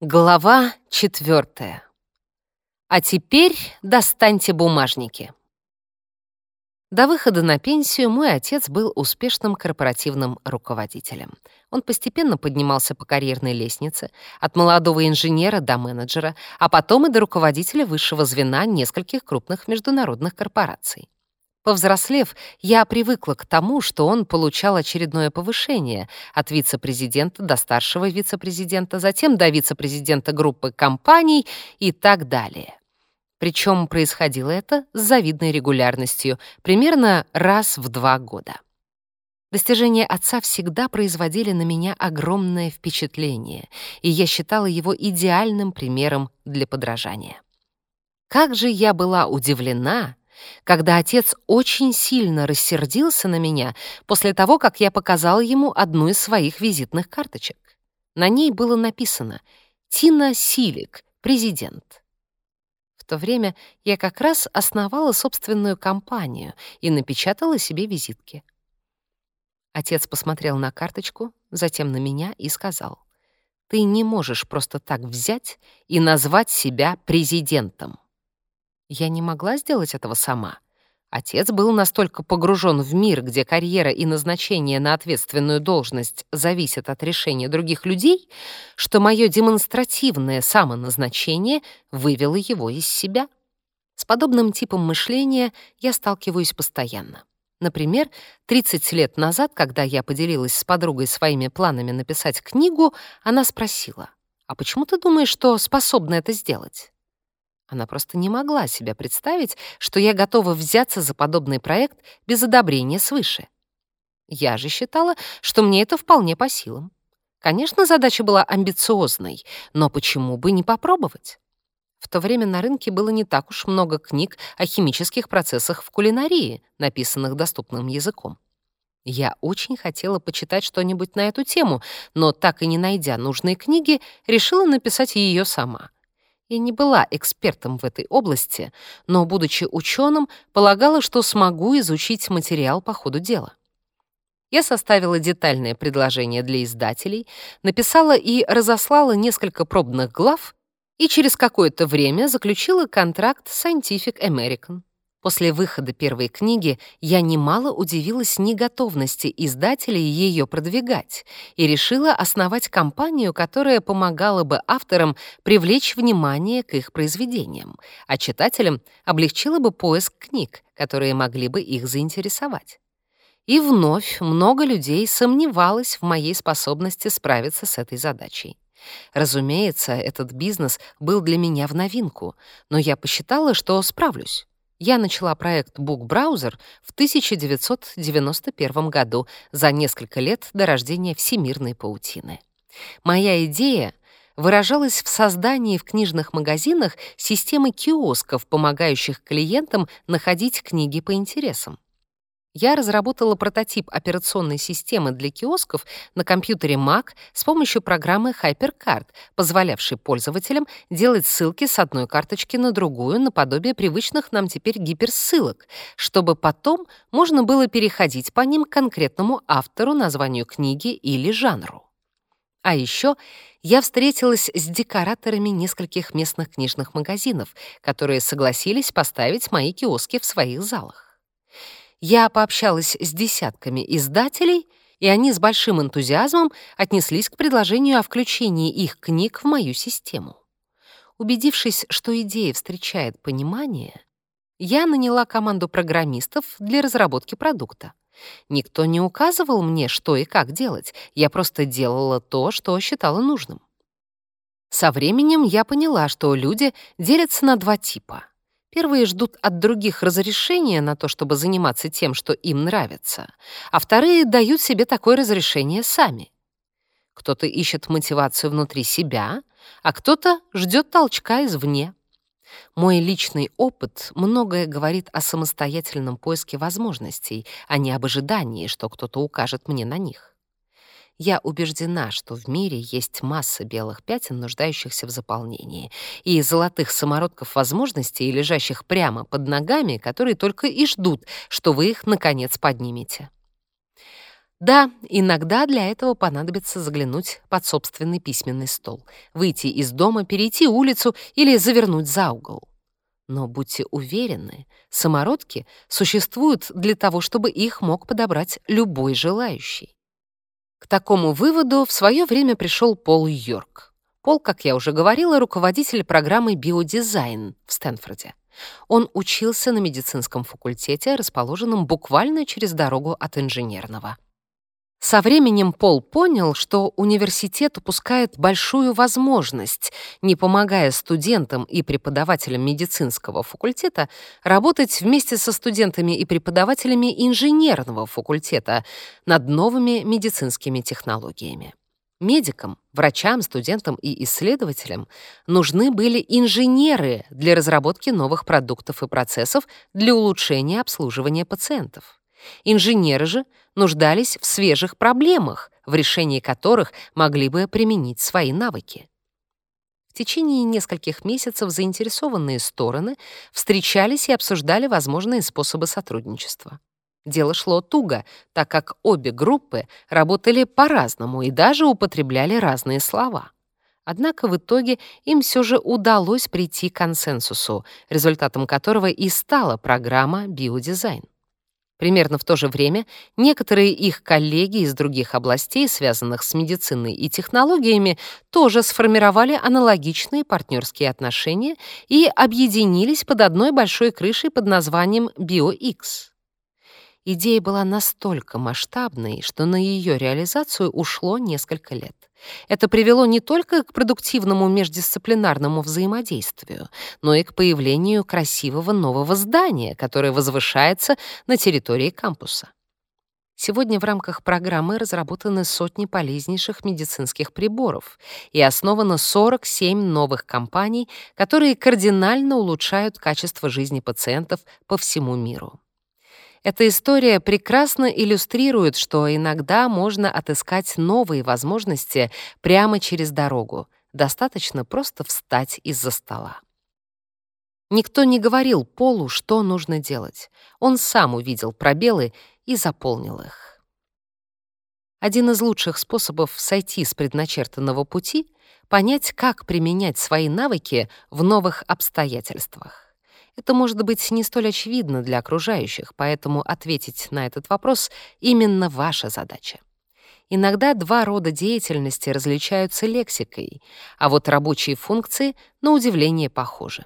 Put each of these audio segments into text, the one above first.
Глава четвертая. А теперь достаньте бумажники. До выхода на пенсию мой отец был успешным корпоративным руководителем. Он постепенно поднимался по карьерной лестнице, от молодого инженера до менеджера, а потом и до руководителя высшего звена нескольких крупных международных корпораций. Повзрослев, я привыкла к тому, что он получал очередное повышение от вице-президента до старшего вице-президента, затем до вице-президента группы компаний и так далее. Причем происходило это с завидной регулярностью, примерно раз в два года. Достижения отца всегда производили на меня огромное впечатление, и я считала его идеальным примером для подражания. Как же я была удивлена, когда отец очень сильно рассердился на меня после того, как я показал ему одну из своих визитных карточек. На ней было написано «Тина Силик, президент». В то время я как раз основала собственную компанию и напечатала себе визитки. Отец посмотрел на карточку, затем на меня и сказал, «Ты не можешь просто так взять и назвать себя президентом». Я не могла сделать этого сама. Отец был настолько погружен в мир, где карьера и назначение на ответственную должность зависят от решения других людей, что мое демонстративное самоназначение вывело его из себя. С подобным типом мышления я сталкиваюсь постоянно. Например, 30 лет назад, когда я поделилась с подругой своими планами написать книгу, она спросила, «А почему ты думаешь, что способна это сделать?» Она просто не могла себя представить, что я готова взяться за подобный проект без одобрения свыше. Я же считала, что мне это вполне по силам. Конечно, задача была амбициозной, но почему бы не попробовать? В то время на рынке было не так уж много книг о химических процессах в кулинарии, написанных доступным языком. Я очень хотела почитать что-нибудь на эту тему, но так и не найдя нужные книги, решила написать ее сама — и не была экспертом в этой области, но, будучи ученым, полагала, что смогу изучить материал по ходу дела. Я составила детальное предложение для издателей, написала и разослала несколько пробных глав и через какое-то время заключила контракт с Scientific American. После выхода первой книги я немало удивилась неготовности издателей ее продвигать и решила основать компанию, которая помогала бы авторам привлечь внимание к их произведениям, а читателям облегчила бы поиск книг, которые могли бы их заинтересовать. И вновь много людей сомневалось в моей способности справиться с этой задачей. Разумеется, этот бизнес был для меня в новинку, но я посчитала, что справлюсь. Я начала проект Book Browser в 1991 году, за несколько лет до рождения всемирной паутины. Моя идея выражалась в создании в книжных магазинах системы киосков, помогающих клиентам находить книги по интересам я разработала прототип операционной системы для киосков на компьютере Mac с помощью программы HyperCard, позволявшей пользователям делать ссылки с одной карточки на другую наподобие привычных нам теперь гиперссылок, чтобы потом можно было переходить по ним к конкретному автору, названию книги или жанру. А еще я встретилась с декораторами нескольких местных книжных магазинов, которые согласились поставить мои киоски в своих залах. Я пообщалась с десятками издателей, и они с большим энтузиазмом отнеслись к предложению о включении их книг в мою систему. Убедившись, что идея встречает понимание, я наняла команду программистов для разработки продукта. Никто не указывал мне, что и как делать, я просто делала то, что считала нужным. Со временем я поняла, что люди делятся на два типа — Первые ждут от других разрешения на то, чтобы заниматься тем, что им нравится, а вторые дают себе такое разрешение сами. Кто-то ищет мотивацию внутри себя, а кто-то ждет толчка извне. Мой личный опыт многое говорит о самостоятельном поиске возможностей, а не об ожидании, что кто-то укажет мне на них. Я убеждена, что в мире есть масса белых пятен, нуждающихся в заполнении, и золотых самородков возможностей, лежащих прямо под ногами, которые только и ждут, что вы их, наконец, поднимете. Да, иногда для этого понадобится заглянуть под собственный письменный стол, выйти из дома, перейти улицу или завернуть за угол. Но будьте уверены, самородки существуют для того, чтобы их мог подобрать любой желающий. К такому выводу в свое время пришел Пол Йорк. Пол, как я уже говорила, руководитель программы «Биодизайн» в Стэнфорде. Он учился на медицинском факультете, расположенном буквально через дорогу от инженерного. Со временем Пол понял, что университет упускает большую возможность, не помогая студентам и преподавателям медицинского факультета работать вместе со студентами и преподавателями инженерного факультета над новыми медицинскими технологиями. Медикам, врачам, студентам и исследователям нужны были инженеры для разработки новых продуктов и процессов для улучшения обслуживания пациентов. Инженеры же нуждались в свежих проблемах, в решении которых могли бы применить свои навыки. В течение нескольких месяцев заинтересованные стороны встречались и обсуждали возможные способы сотрудничества. Дело шло туго, так как обе группы работали по-разному и даже употребляли разные слова. Однако в итоге им все же удалось прийти к консенсусу, результатом которого и стала программа «Биодизайн». Примерно в то же время некоторые их коллеги из других областей, связанных с медициной и технологиями, тоже сформировали аналогичные партнерские отношения и объединились под одной большой крышей под названием BioX. Идея была настолько масштабной, что на ее реализацию ушло несколько лет. Это привело не только к продуктивному междисциплинарному взаимодействию, но и к появлению красивого нового здания, которое возвышается на территории кампуса. Сегодня в рамках программы разработаны сотни полезнейших медицинских приборов и основано 47 новых компаний, которые кардинально улучшают качество жизни пациентов по всему миру. Эта история прекрасно иллюстрирует, что иногда можно отыскать новые возможности прямо через дорогу. Достаточно просто встать из-за стола. Никто не говорил Полу, что нужно делать. Он сам увидел пробелы и заполнил их. Один из лучших способов сойти с предначертанного пути — понять, как применять свои навыки в новых обстоятельствах. Это может быть не столь очевидно для окружающих, поэтому ответить на этот вопрос — именно ваша задача. Иногда два рода деятельности различаются лексикой, а вот рабочие функции, на удивление, похожи.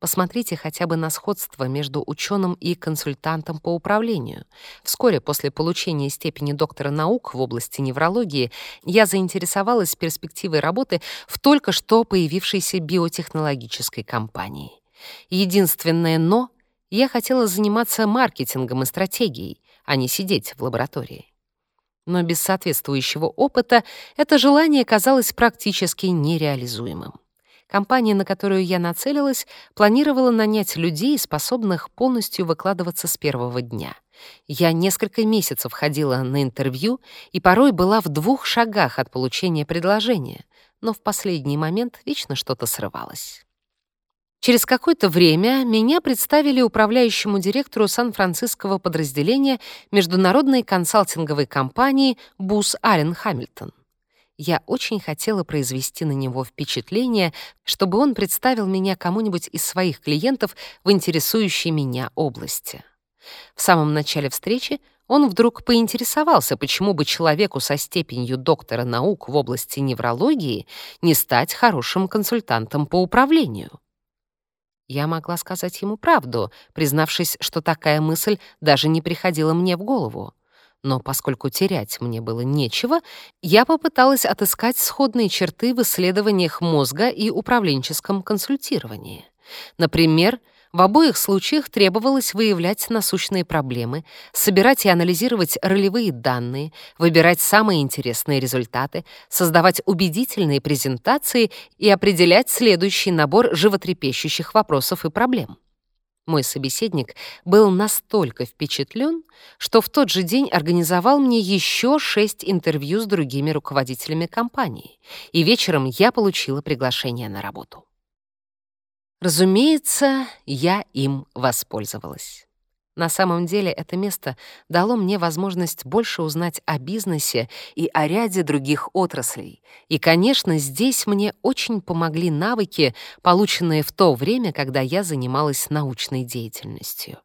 Посмотрите хотя бы на сходство между ученым и консультантом по управлению. Вскоре после получения степени доктора наук в области неврологии я заинтересовалась перспективой работы в только что появившейся биотехнологической компании. Единственное «но» — я хотела заниматься маркетингом и стратегией, а не сидеть в лаборатории. Но без соответствующего опыта это желание казалось практически нереализуемым. Компания, на которую я нацелилась, планировала нанять людей, способных полностью выкладываться с первого дня. Я несколько месяцев ходила на интервью и порой была в двух шагах от получения предложения, но в последний момент вечно что-то срывалось. Через какое-то время меня представили управляющему директору Сан-Францисского подразделения международной консалтинговой компании «Бус Аллен Хамильтон». Я очень хотела произвести на него впечатление, чтобы он представил меня кому-нибудь из своих клиентов в интересующей меня области. В самом начале встречи он вдруг поинтересовался, почему бы человеку со степенью доктора наук в области неврологии не стать хорошим консультантом по управлению. Я могла сказать ему правду, признавшись, что такая мысль даже не приходила мне в голову. Но поскольку терять мне было нечего, я попыталась отыскать сходные черты в исследованиях мозга и управленческом консультировании. Например, в обоих случаях требовалось выявлять насущные проблемы, собирать и анализировать ролевые данные, выбирать самые интересные результаты, создавать убедительные презентации и определять следующий набор животрепещущих вопросов и проблем. Мой собеседник был настолько впечатлен, что в тот же день организовал мне еще шесть интервью с другими руководителями компании, и вечером я получила приглашение на работу. Разумеется, я им воспользовалась. На самом деле это место дало мне возможность больше узнать о бизнесе и о ряде других отраслей. И, конечно, здесь мне очень помогли навыки, полученные в то время, когда я занималась научной деятельностью.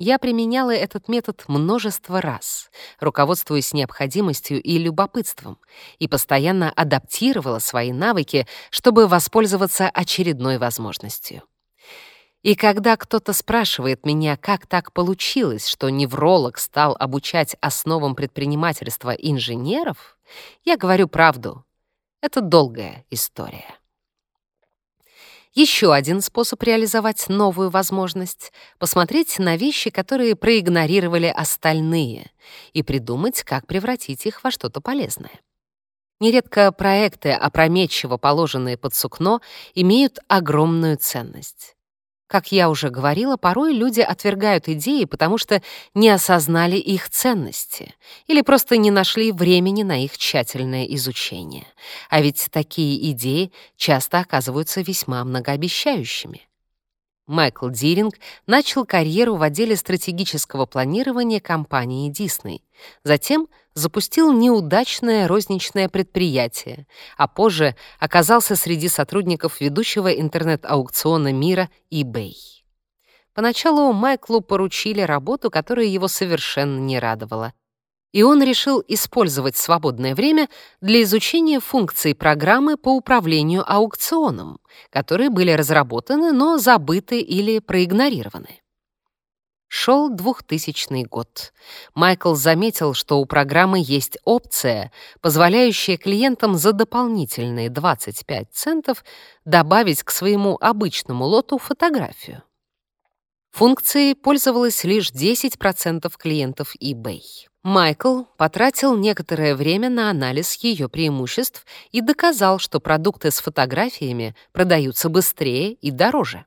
Я применяла этот метод множество раз, руководствуясь необходимостью и любопытством, и постоянно адаптировала свои навыки, чтобы воспользоваться очередной возможностью. И когда кто-то спрашивает меня, как так получилось, что невролог стал обучать основам предпринимательства инженеров, я говорю правду. Это долгая история. Еще один способ реализовать новую возможность — посмотреть на вещи, которые проигнорировали остальные, и придумать, как превратить их во что-то полезное. Нередко проекты, опрометчиво положенные под сукно, имеют огромную ценность. Как я уже говорила, порой люди отвергают идеи, потому что не осознали их ценности или просто не нашли времени на их тщательное изучение. А ведь такие идеи часто оказываются весьма многообещающими. Майкл Диринг начал карьеру в отделе стратегического планирования компании Disney. Затем запустил неудачное розничное предприятие, а позже оказался среди сотрудников ведущего интернет-аукциона мира eBay. Поначалу Майклу поручили работу, которая его совершенно не радовала — и он решил использовать свободное время для изучения функций программы по управлению аукционом, которые были разработаны, но забыты или проигнорированы. Шел 2000 год. Майкл заметил, что у программы есть опция, позволяющая клиентам за дополнительные 25 центов добавить к своему обычному лоту фотографию. Функцией пользовалось лишь 10% клиентов eBay. Майкл потратил некоторое время на анализ ее преимуществ и доказал, что продукты с фотографиями продаются быстрее и дороже.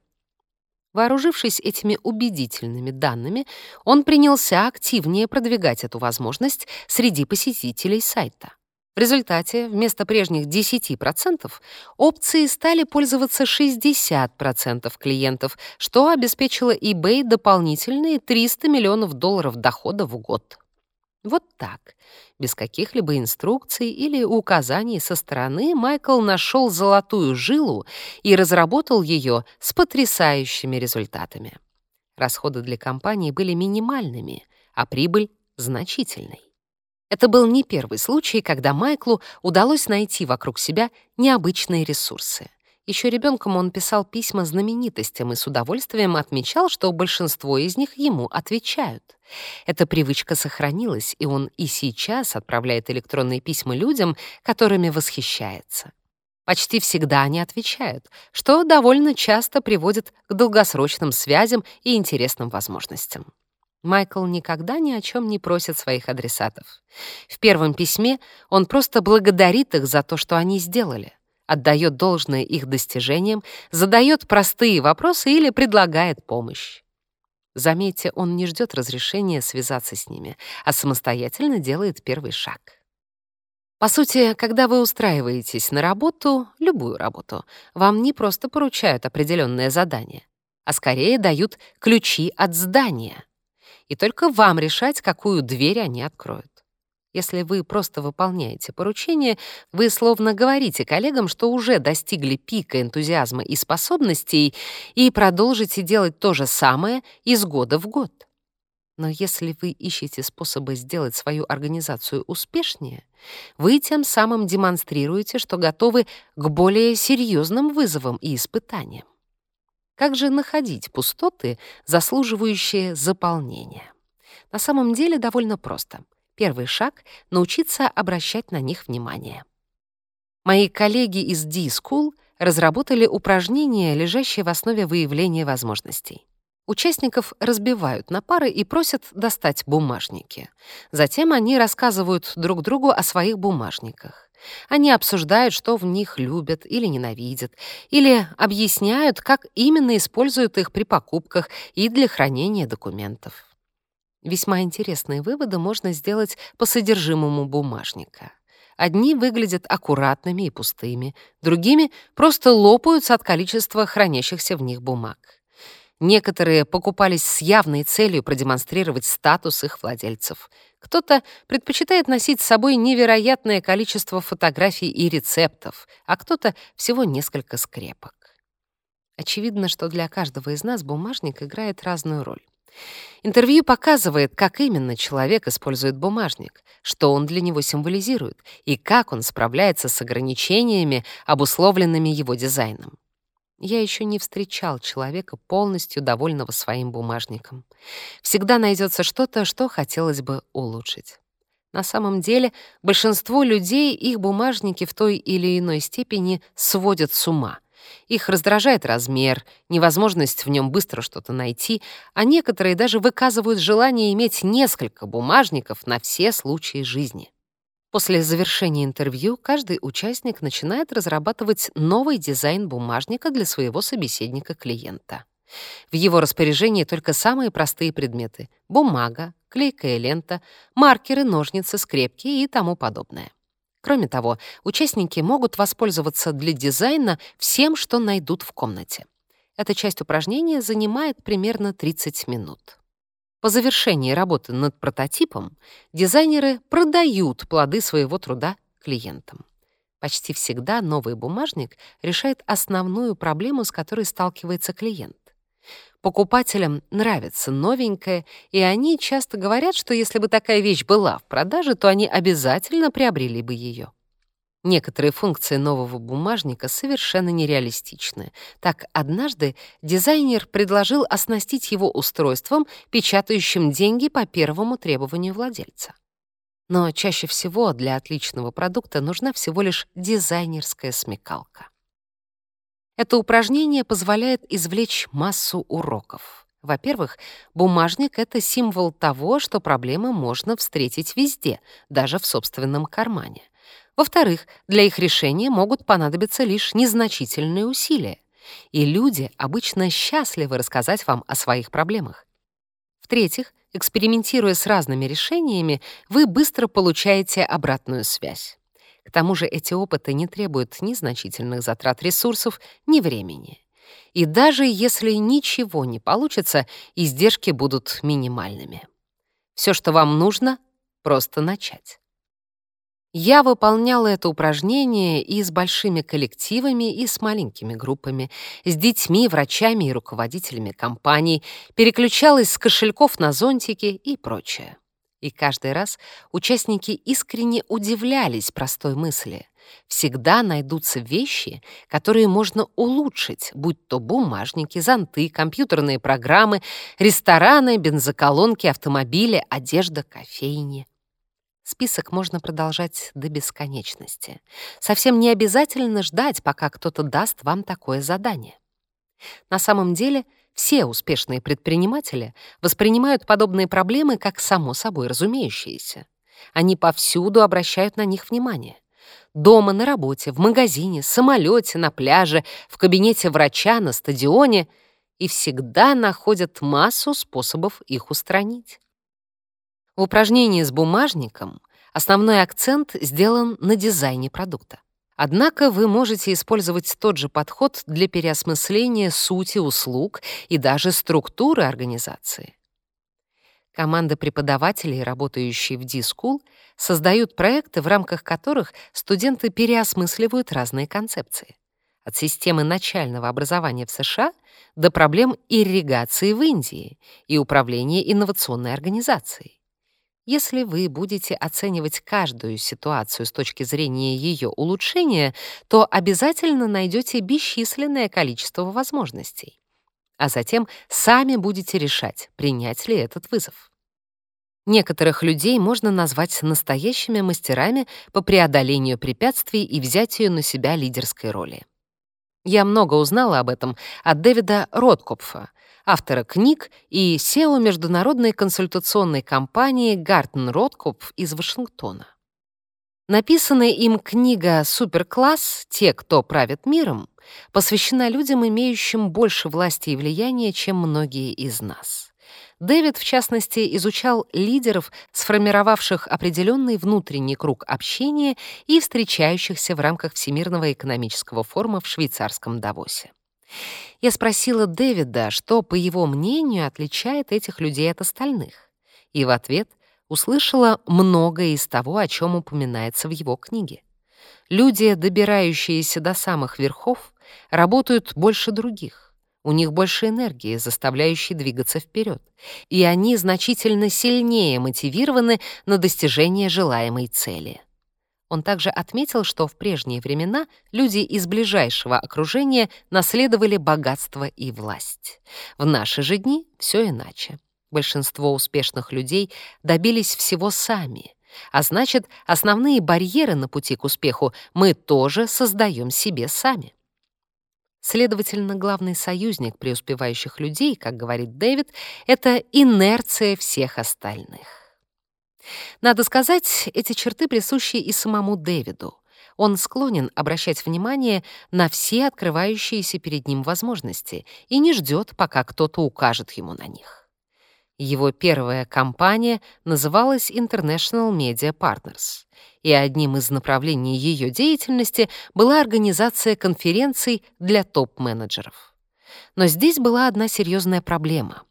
Вооружившись этими убедительными данными, он принялся активнее продвигать эту возможность среди посетителей сайта. В результате вместо прежних 10% опции стали пользоваться 60% клиентов, что обеспечило eBay дополнительные 300 миллионов долларов дохода в год. Вот так. Без каких-либо инструкций или указаний со стороны Майкл нашел золотую жилу и разработал ее с потрясающими результатами. Расходы для компании были минимальными, а прибыль — значительной. Это был не первый случай, когда Майклу удалось найти вокруг себя необычные ресурсы — еще ребенком он писал письма знаменитостям и с удовольствием отмечал, что большинство из них ему отвечают. Эта привычка сохранилась, и он и сейчас отправляет электронные письма людям, которыми восхищается. Почти всегда они отвечают, что довольно часто приводит к долгосрочным связям и интересным возможностям. Майкл никогда ни о чем не просит своих адресатов. В первом письме он просто благодарит их за то, что они сделали отдает должное их достижениям, задает простые вопросы или предлагает помощь. Заметьте, он не ждет разрешения связаться с ними, а самостоятельно делает первый шаг. По сути, когда вы устраиваетесь на работу, любую работу, вам не просто поручают определенное задание, а скорее дают ключи от здания. И только вам решать, какую дверь они откроют. Если вы просто выполняете поручение, вы словно говорите коллегам, что уже достигли пика энтузиазма и способностей и продолжите делать то же самое из года в год. Но если вы ищете способы сделать свою организацию успешнее, вы тем самым демонстрируете, что готовы к более серьезным вызовам и испытаниям. Как же находить пустоты, заслуживающие заполнения? На самом деле довольно просто — Первый шаг — научиться обращать на них внимание. Мои коллеги из D-School разработали упражнения, лежащие в основе выявления возможностей. Участников разбивают на пары и просят достать бумажники. Затем они рассказывают друг другу о своих бумажниках. Они обсуждают, что в них любят или ненавидят, или объясняют, как именно используют их при покупках и для хранения документов. Весьма интересные выводы можно сделать по содержимому бумажника. Одни выглядят аккуратными и пустыми, другими просто лопаются от количества хранящихся в них бумаг. Некоторые покупались с явной целью продемонстрировать статус их владельцев. Кто-то предпочитает носить с собой невероятное количество фотографий и рецептов, а кто-то всего несколько скрепок. Очевидно, что для каждого из нас бумажник играет разную роль. Интервью показывает, как именно человек использует бумажник, что он для него символизирует и как он справляется с ограничениями, обусловленными его дизайном. Я еще не встречал человека, полностью довольного своим бумажником. Всегда найдется что-то, что хотелось бы улучшить. На самом деле, большинство людей их бумажники в той или иной степени сводят с ума — их раздражает размер, невозможность в нем быстро что-то найти, а некоторые даже выказывают желание иметь несколько бумажников на все случаи жизни. После завершения интервью каждый участник начинает разрабатывать новый дизайн бумажника для своего собеседника-клиента. В его распоряжении только самые простые предметы — бумага, клейкая лента, маркеры, ножницы, скрепки и тому подобное. Кроме того, участники могут воспользоваться для дизайна всем, что найдут в комнате. Эта часть упражнения занимает примерно 30 минут. По завершении работы над прототипом дизайнеры продают плоды своего труда клиентам. Почти всегда новый бумажник решает основную проблему, с которой сталкивается клиент. Покупателям нравится новенькое, и они часто говорят, что если бы такая вещь была в продаже, то они обязательно приобрели бы ее. Некоторые функции нового бумажника совершенно нереалистичны. Так, однажды дизайнер предложил оснастить его устройством, печатающим деньги по первому требованию владельца. Но чаще всего для отличного продукта нужна всего лишь дизайнерская смекалка. Это упражнение позволяет извлечь массу уроков. Во-первых, бумажник — это символ того, что проблемы можно встретить везде, даже в собственном кармане. Во-вторых, для их решения могут понадобиться лишь незначительные усилия. И люди обычно счастливы рассказать вам о своих проблемах. В-третьих, экспериментируя с разными решениями, вы быстро получаете обратную связь. К тому же эти опыты не требуют ни значительных затрат ресурсов, ни времени. И даже если ничего не получится, издержки будут минимальными. Все, что вам нужно, просто начать. Я выполняла это упражнение и с большими коллективами, и с маленькими группами, с детьми, врачами и руководителями компаний, переключалась с кошельков на зонтики и прочее. И каждый раз участники искренне удивлялись простой мысли. Всегда найдутся вещи, которые можно улучшить, будь то бумажники, зонты, компьютерные программы, рестораны, бензоколонки, автомобили, одежда, кофейни. Список можно продолжать до бесконечности. Совсем не обязательно ждать, пока кто-то даст вам такое задание. На самом деле — все успешные предприниматели воспринимают подобные проблемы как само собой разумеющиеся. Они повсюду обращают на них внимание. Дома, на работе, в магазине, самолете, на пляже, в кабинете врача, на стадионе — и всегда находят массу способов их устранить. В упражнении с бумажником основной акцент сделан на дизайне продукта. Однако вы можете использовать тот же подход для переосмысления сути услуг и даже структуры организации. Команда преподавателей, работающие в D-School, создают проекты, в рамках которых студенты переосмысливают разные концепции. От системы начального образования в США до проблем ирригации в Индии и управления инновационной организацией. Если вы будете оценивать каждую ситуацию с точки зрения ее улучшения, то обязательно найдете бесчисленное количество возможностей. А затем сами будете решать, принять ли этот вызов. Некоторых людей можно назвать настоящими мастерами по преодолению препятствий и взятию на себя лидерской роли. Я много узнала об этом от Дэвида Роткопфа, автора книг и SEO международной консультационной компании Гартен Роткоп из Вашингтона. Написанная им книга «Суперкласс. Те, кто правит миром» посвящена людям, имеющим больше власти и влияния, чем многие из нас. Дэвид, в частности, изучал лидеров, сформировавших определенный внутренний круг общения и встречающихся в рамках Всемирного экономического форума в швейцарском Давосе. Я спросила Дэвида, что, по его мнению, отличает этих людей от остальных, и в ответ услышала многое из того, о чем упоминается в его книге. Люди, добирающиеся до самых верхов, работают больше других. У них больше энергии, заставляющей двигаться вперед, и они значительно сильнее мотивированы на достижение желаемой цели. Он также отметил, что в прежние времена люди из ближайшего окружения наследовали богатство и власть. В наши же дни все иначе. Большинство успешных людей добились всего сами. А значит, основные барьеры на пути к успеху мы тоже создаем себе сами. Следовательно, главный союзник преуспевающих людей, как говорит Дэвид, это инерция всех остальных. Надо сказать, эти черты присущи и самому Дэвиду. Он склонен обращать внимание на все открывающиеся перед ним возможности и не ждет, пока кто-то укажет ему на них. Его первая компания называлась International Media Partners, и одним из направлений ее деятельности была организация конференций для топ-менеджеров. Но здесь была одна серьезная проблема —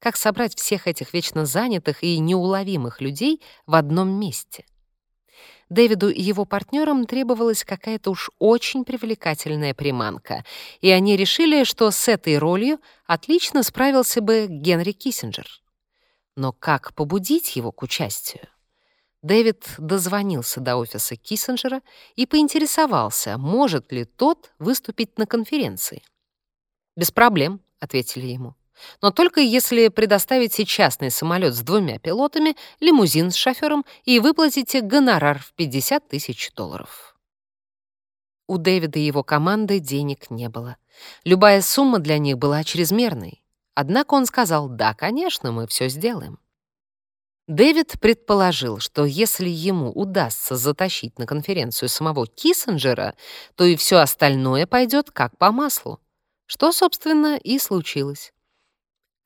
как собрать всех этих вечно занятых и неуловимых людей в одном месте? Дэвиду и его партнерам требовалась какая-то уж очень привлекательная приманка, и они решили, что с этой ролью отлично справился бы Генри Киссинджер. Но как побудить его к участию? Дэвид дозвонился до офиса Киссинджера и поинтересовался, может ли тот выступить на конференции. «Без проблем», — ответили ему. Но только если предоставите частный самолет с двумя пилотами, лимузин с шофером и выплатите гонорар в 50 тысяч долларов. У Дэвида и его команды денег не было. Любая сумма для них была чрезмерной. Однако он сказал «Да, конечно, мы все сделаем». Дэвид предположил, что если ему удастся затащить на конференцию самого Киссинджера, то и все остальное пойдет как по маслу, что, собственно, и случилось.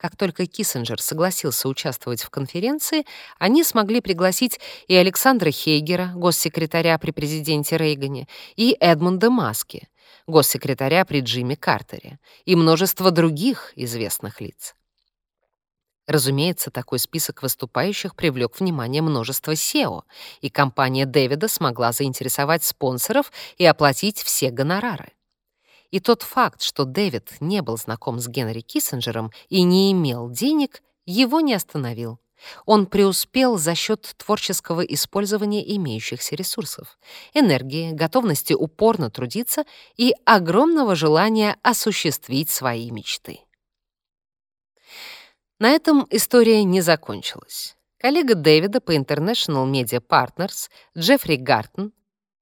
Как только Киссинджер согласился участвовать в конференции, они смогли пригласить и Александра Хейгера, госсекретаря при президенте Рейгане, и Эдмунда Маски, госсекретаря при Джимми Картере, и множество других известных лиц. Разумеется, такой список выступающих привлек внимание множества SEO, и компания Дэвида смогла заинтересовать спонсоров и оплатить все гонорары. И тот факт, что Дэвид не был знаком с Генри Киссинджером и не имел денег, его не остановил. Он преуспел за счет творческого использования имеющихся ресурсов, энергии, готовности упорно трудиться и огромного желания осуществить свои мечты. На этом история не закончилась. Коллега Дэвида по International Media Partners Джеффри Гартен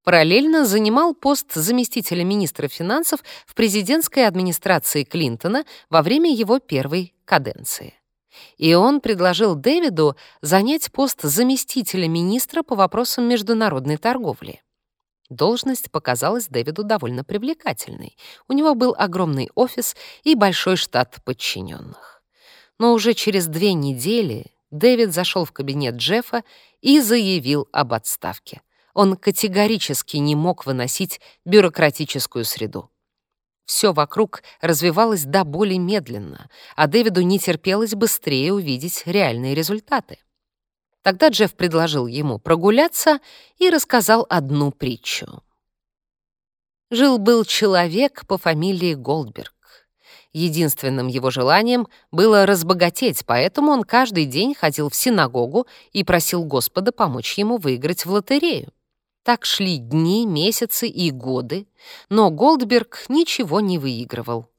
Параллельно занимал пост заместителя министра финансов в президентской администрации Клинтона во время его первой каденции. И он предложил Дэвиду занять пост заместителя министра по вопросам международной торговли. Должность показалась Дэвиду довольно привлекательной. У него был огромный офис и большой штат подчиненных. Но уже через две недели Дэвид зашел в кабинет Джеффа и заявил об отставке — он категорически не мог выносить бюрократическую среду. Все вокруг развивалось до боли медленно, а Дэвиду не терпелось быстрее увидеть реальные результаты. Тогда Джефф предложил ему прогуляться и рассказал одну притчу. Жил-был человек по фамилии Голдберг. Единственным его желанием было разбогатеть, поэтому он каждый день ходил в синагогу и просил Господа помочь ему выиграть в лотерею. Так шли дни, месяцы и годы, но Голдберг ничего не выигрывал.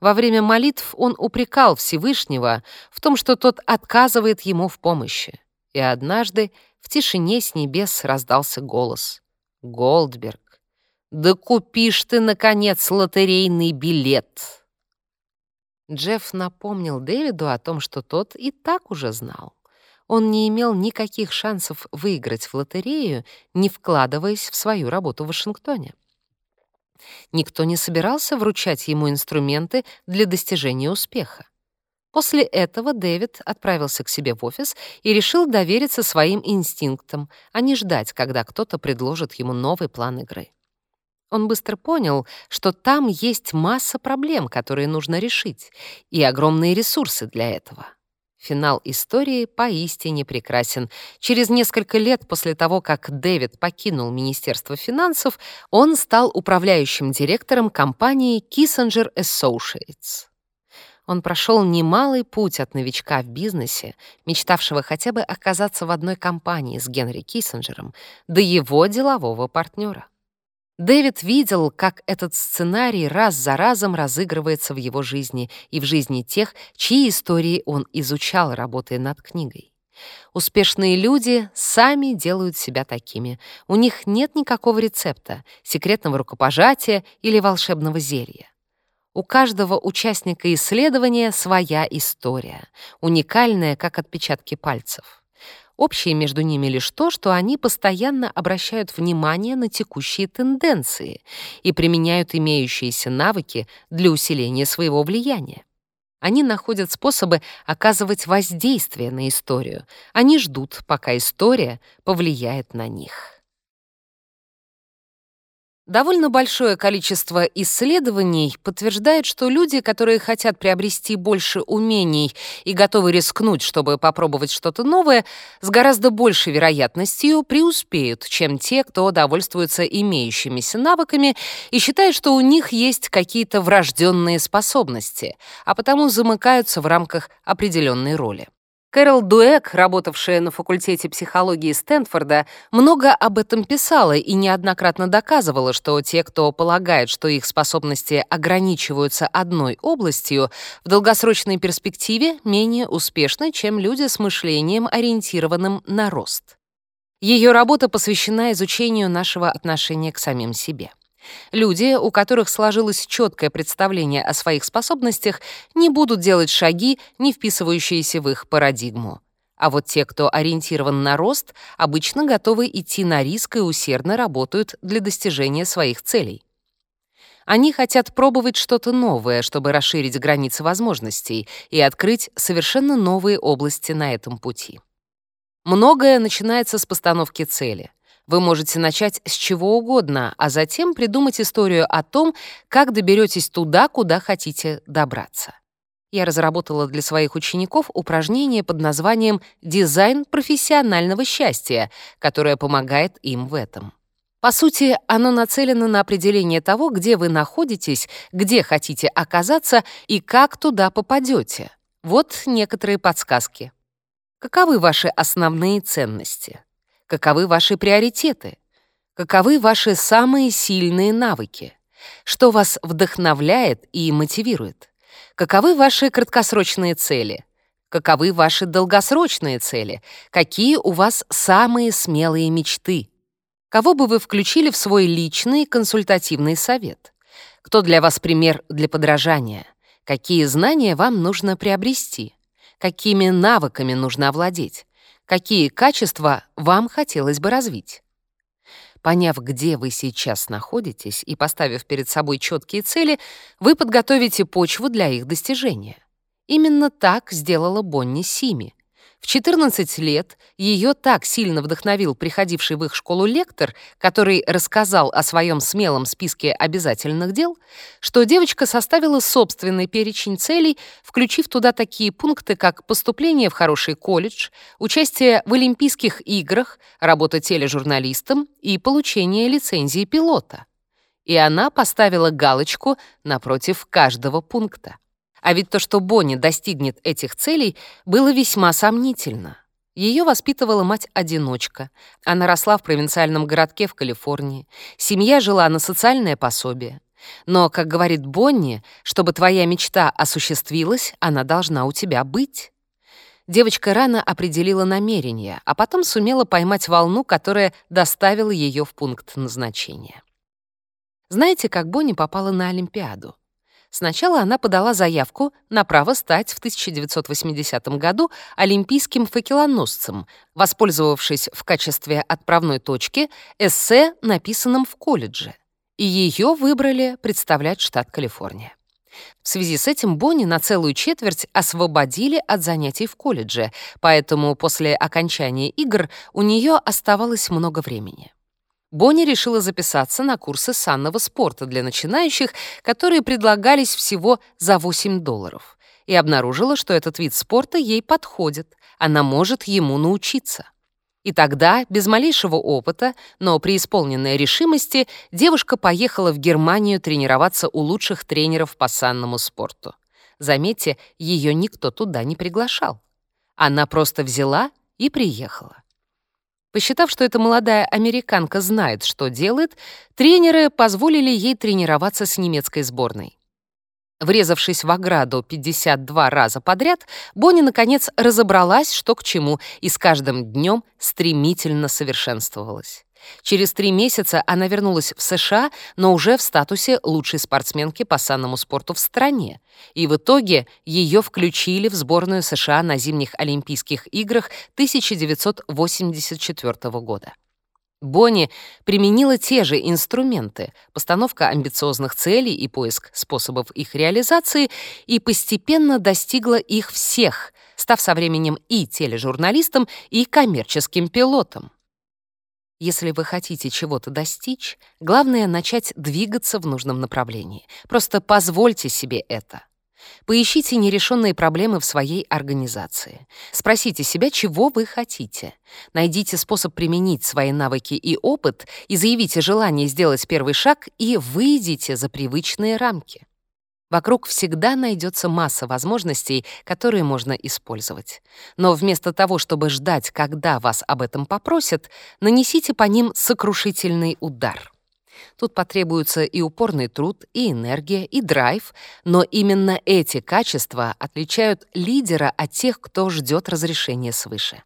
Во время молитв он упрекал Всевышнего в том, что тот отказывает ему в помощи. И однажды в тишине с небес раздался голос. «Голдберг, да купишь ты, наконец, лотерейный билет!» Джефф напомнил Дэвиду о том, что тот и так уже знал он не имел никаких шансов выиграть в лотерею, не вкладываясь в свою работу в Вашингтоне. Никто не собирался вручать ему инструменты для достижения успеха. После этого Дэвид отправился к себе в офис и решил довериться своим инстинктам, а не ждать, когда кто-то предложит ему новый план игры. Он быстро понял, что там есть масса проблем, которые нужно решить, и огромные ресурсы для этого. Финал истории поистине прекрасен. Через несколько лет после того, как Дэвид покинул Министерство финансов, он стал управляющим директором компании Kissinger Associates. Он прошел немалый путь от новичка в бизнесе, мечтавшего хотя бы оказаться в одной компании с Генри Киссинджером, до его делового партнера. Дэвид видел, как этот сценарий раз за разом разыгрывается в его жизни и в жизни тех, чьи истории он изучал, работая над книгой. Успешные люди сами делают себя такими. У них нет никакого рецепта, секретного рукопожатия или волшебного зелья. У каждого участника исследования своя история, уникальная, как отпечатки пальцев. Общее между ними лишь то, что они постоянно обращают внимание на текущие тенденции и применяют имеющиеся навыки для усиления своего влияния. Они находят способы оказывать воздействие на историю. Они ждут, пока история повлияет на них. Довольно большое количество исследований подтверждает, что люди, которые хотят приобрести больше умений и готовы рискнуть, чтобы попробовать что-то новое, с гораздо большей вероятностью преуспеют, чем те, кто довольствуется имеющимися навыками и считает, что у них есть какие-то врожденные способности, а потому замыкаются в рамках определенной роли. Кэрол Дуэк, работавшая на факультете психологии Стэнфорда, много об этом писала и неоднократно доказывала, что те, кто полагает, что их способности ограничиваются одной областью, в долгосрочной перспективе менее успешны, чем люди с мышлением, ориентированным на рост. Ее работа посвящена изучению нашего отношения к самим себе. Люди, у которых сложилось четкое представление о своих способностях, не будут делать шаги, не вписывающиеся в их парадигму. А вот те, кто ориентирован на рост, обычно готовы идти на риск и усердно работают для достижения своих целей. Они хотят пробовать что-то новое, чтобы расширить границы возможностей и открыть совершенно новые области на этом пути. Многое начинается с постановки цели — вы можете начать с чего угодно, а затем придумать историю о том, как доберетесь туда, куда хотите добраться. Я разработала для своих учеников упражнение под названием «Дизайн профессионального счастья», которое помогает им в этом. По сути, оно нацелено на определение того, где вы находитесь, где хотите оказаться и как туда попадете. Вот некоторые подсказки. Каковы ваши основные ценности? Каковы ваши приоритеты? Каковы ваши самые сильные навыки? Что вас вдохновляет и мотивирует? Каковы ваши краткосрочные цели? Каковы ваши долгосрочные цели? Какие у вас самые смелые мечты? Кого бы вы включили в свой личный консультативный совет? Кто для вас пример для подражания? Какие знания вам нужно приобрести? Какими навыками нужно овладеть? какие качества вам хотелось бы развить. Поняв, где вы сейчас находитесь и поставив перед собой четкие цели, вы подготовите почву для их достижения. Именно так сделала Бонни Сими, в 14 лет ее так сильно вдохновил приходивший в их школу лектор, который рассказал о своем смелом списке обязательных дел, что девочка составила собственный перечень целей, включив туда такие пункты, как поступление в хороший колледж, участие в Олимпийских играх, работа тележурналистом и получение лицензии пилота. И она поставила галочку напротив каждого пункта. А ведь то, что Бонни достигнет этих целей, было весьма сомнительно. Ее воспитывала мать-одиночка. Она росла в провинциальном городке в Калифорнии. Семья жила на социальное пособие. Но, как говорит Бонни, чтобы твоя мечта осуществилась, она должна у тебя быть. Девочка рано определила намерения, а потом сумела поймать волну, которая доставила ее в пункт назначения. Знаете, как Бонни попала на Олимпиаду? Сначала она подала заявку на право стать в 1980 году олимпийским факелоносцем, воспользовавшись в качестве отправной точки эссе, написанным в колледже. И ее выбрали представлять штат Калифорния. В связи с этим Бонни на целую четверть освободили от занятий в колледже, поэтому после окончания игр у нее оставалось много времени. Бонни решила записаться на курсы санного спорта для начинающих, которые предлагались всего за 8 долларов, и обнаружила, что этот вид спорта ей подходит, она может ему научиться. И тогда, без малейшего опыта, но при исполненной решимости, девушка поехала в Германию тренироваться у лучших тренеров по санному спорту. Заметьте, ее никто туда не приглашал. Она просто взяла и приехала. Посчитав, что эта молодая американка знает, что делает, тренеры позволили ей тренироваться с немецкой сборной. Врезавшись в ограду 52 раза подряд, Бонни наконец разобралась, что к чему, и с каждым днем стремительно совершенствовалась. Через три месяца она вернулась в США, но уже в статусе лучшей спортсменки по санному спорту в стране. И в итоге ее включили в сборную США на зимних Олимпийских играх 1984 года. Бонни применила те же инструменты — постановка амбициозных целей и поиск способов их реализации, и постепенно достигла их всех, став со временем и тележурналистом, и коммерческим пилотом. Если вы хотите чего-то достичь, главное — начать двигаться в нужном направлении. Просто позвольте себе это. Поищите нерешенные проблемы в своей организации. Спросите себя, чего вы хотите. Найдите способ применить свои навыки и опыт и заявите желание сделать первый шаг и выйдите за привычные рамки. Вокруг всегда найдется масса возможностей, которые можно использовать. Но вместо того, чтобы ждать, когда вас об этом попросят, нанесите по ним сокрушительный удар. Тут потребуется и упорный труд, и энергия, и драйв, но именно эти качества отличают лидера от тех, кто ждет разрешения свыше.